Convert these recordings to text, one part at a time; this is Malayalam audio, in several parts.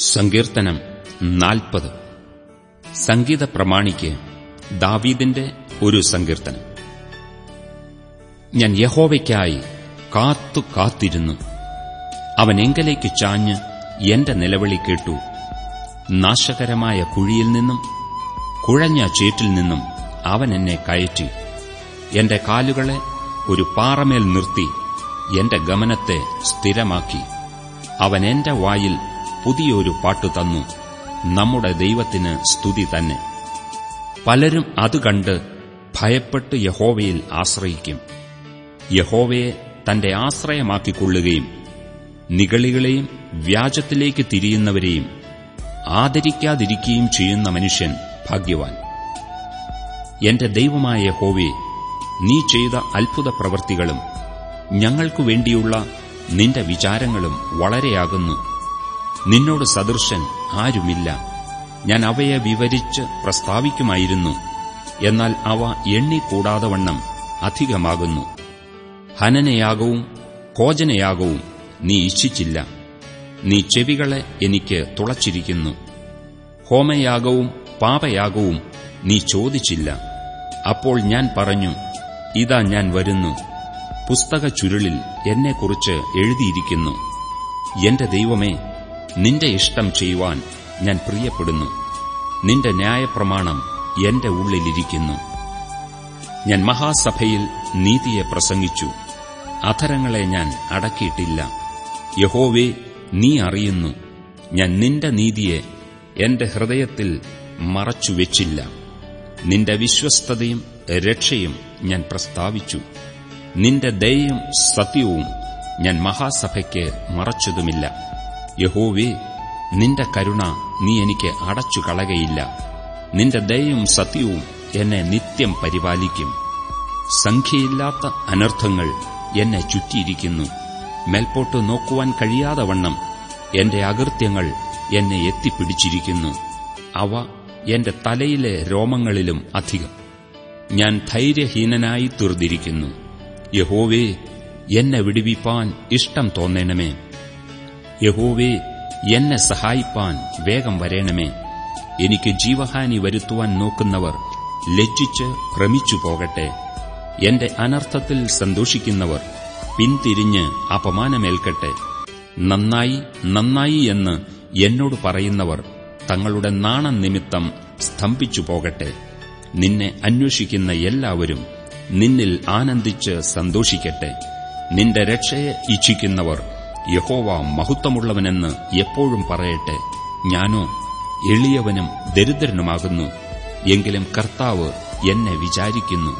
സങ്കീർത്തനം നാൽപ്പത്. സംഗീത പ്രമാണിക്ക് ദാവീദിന്റെ ഒരു സങ്കീർത്തനം. ഞാൻ യഹോവയ്ക്കായി കാത്തു കാത്തിരുന്നു. അവൻ എങ്കലേക്ക് ചാഞ്ഞ് എന്റെ നിലവിളി കേട്ടു. നാശകരമായ കുഴിയിൽ നിന്നും കുഴഞ്ഞ ചേറ്റിൽ നിന്നും അവൻ എന്നെ കയറ്റി. എന്റെ കാലുകളെ ഒരു പാറമേൽ നിർത്തി. എന്റെ ഗമനത്തെ സ്ഥിരമാക്കി. അവൻ എന്റെ വായിൽ പുതിയൊരു പാട്ടു തന്നു. നമ്മുടെ ദൈവത്തിന് സ്തുതി തന്നെ. പലരും അത് കണ്ട് ഭയപ്പെട്ട് യഹോവയിൽ ആശ്രയിക്കും. യഹോവയെ തന്റെ ആശ്രയമാക്കിക്കൊള്ളുകയും നികളികളെയും വ്യാജത്തിലേക്ക് തിരിയുന്നവരെയും ആദരിക്കാതിരിക്കുകയും ചെയ്യുന്ന മനുഷ്യൻ ഭാഗ്യവാൻ. എന്റെ ദൈവമായ യഹോവേ നീ ചെയ്ത അത്ഭുത പ്രവൃത്തികളും ഞങ്ങൾക്കു വേണ്ടിയുള്ള നിന്റെ വിചാരങ്ങളും വളരെയാകുന്നു. നിന്നോട് സദൃശൻ ആരുമില്ല. ഞാൻ അവയെ വിവരിച്ച് പ്രസ്താവിക്കുമായിരുന്നു. എന്നാൽ അവ എണ്ണിക്കൂടാതെ വണ്ണം അധികമാകുന്നു. ഹനനയാകവും കോചനയാകവും നീ ഇച്ഛിച്ചില്ല. നീ ചെവികളെ എനിക്ക് തുളച്ചിരിക്കുന്നു. ഹോമയാകവും പാപയാകവും നീ ചോദിച്ചില്ല. അപ്പോൾ ഞാൻ പറഞ്ഞു ഇതാ ഞാൻ വരുന്നു. പുസ്തക ചുരുളിൽ എന്നെക്കുറിച്ച് എഴുതിയിരിക്കുന്നു. എന്റെ ദൈവമേ നിന്റെ ഇഷ്ടം ചെയ്യുവാൻ ഞാൻ പ്രിയപ്പെടുന്നു. നിന്റെ ന്യായപ്രമാണം എന്റെ ഉള്ളിലിരിക്കുന്നു. ഞാൻ മഹാസഭയിൽ നീതിയെ പ്രസംഗിച്ചു. അധരങ്ങളെ ഞാൻ അടക്കിയിട്ടില്ല. യഹോവേ നീ അറിയുന്നു. ഞാൻ നിന്റെ നീതിയെ എന്റെ ഹൃദയത്തിൽ മറച്ചുവെച്ചില്ല. നിന്റെ വിശ്വസ്തതയും രക്ഷയും ഞാൻ പ്രസ്താവിച്ചു. നിന്റെ ദയയും സത്യവും ഞാൻ മഹാസഭയ്ക്ക് മറച്ചതുമില്ല. യഹോവേ നിന്റെ കരുണ നീ എനിക്ക് അടച്ചു കളകയില്ല നിന്റെ ദയയും സത്യവും എന്നെ നിത്യം പരിപാലിക്കും. സംഖ്യയില്ലാത്ത അനർത്ഥങ്ങൾ എന്നെ ചുറ്റിയിരിക്കുന്നു. മേൽപോട്ട് നോക്കുവാൻ കഴിയാതെ വണ്ണം എന്റെ അകൃത്യങ്ങൾ എന്നെ എത്തിപ്പിടിച്ചിരിക്കുന്നു. അവ എന്റെ തലയിലെ രോമങ്ങളിലും അധികം. ഞാൻ ധൈര്യഹീനനായി തീർന്നിരിക്കുന്നു. യഹോവേ എന്നെ വിടുവിപ്പാൻ ഇഷ്ടം തോന്നണമേ. യഹോവേ എന്നെ സഹായിപ്പാൻ വേഗം വരേണമേ. എനിക്ക് ജീവഹാനി വരുത്തുവാൻ നോക്കുന്നവർ ലജ്ജിച്ച് ഭ്രമിച്ചു പോകട്ടെ. എന്റെ അനർത്ഥത്തിൽ സന്തോഷിക്കുന്നവർ പിന്തിരിഞ്ഞ് അപമാനമേൽക്കട്ടെ. നന്നായി നന്നായി എന്ന് എന്നോട് പറയുന്നവർ തങ്ങളുടെ നാണം നിമിത്തം സ്തംഭിച്ചു പോകട്ടെ. നിന്നെ അന്വേഷിക്കുന്ന എല്ലാവരും നിന്നിൽ ആനന്ദിച്ച് സന്തോഷിക്കട്ടെ. നിന്റെ രക്ഷയെ ഇച്ഛിക്കുന്നവർ യഹോവ മഹത്വമുള്ളവനെന്ന് എപ്പോഴും പറയട്ടെ. ഞാനോ എളിയവനും ദരിദ്രനുമാകുന്നു എങ്കിലും കർത്താവ് എന്നെ വിചാരിക്കുന്നു.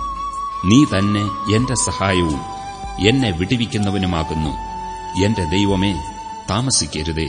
നീ തന്നെ എന്റെ സഹായവും എന്നെ വിടിവിക്കുന്നവനുമാകുന്നു. എന്റെ ദൈവമേ താമസിക്കരുതേ.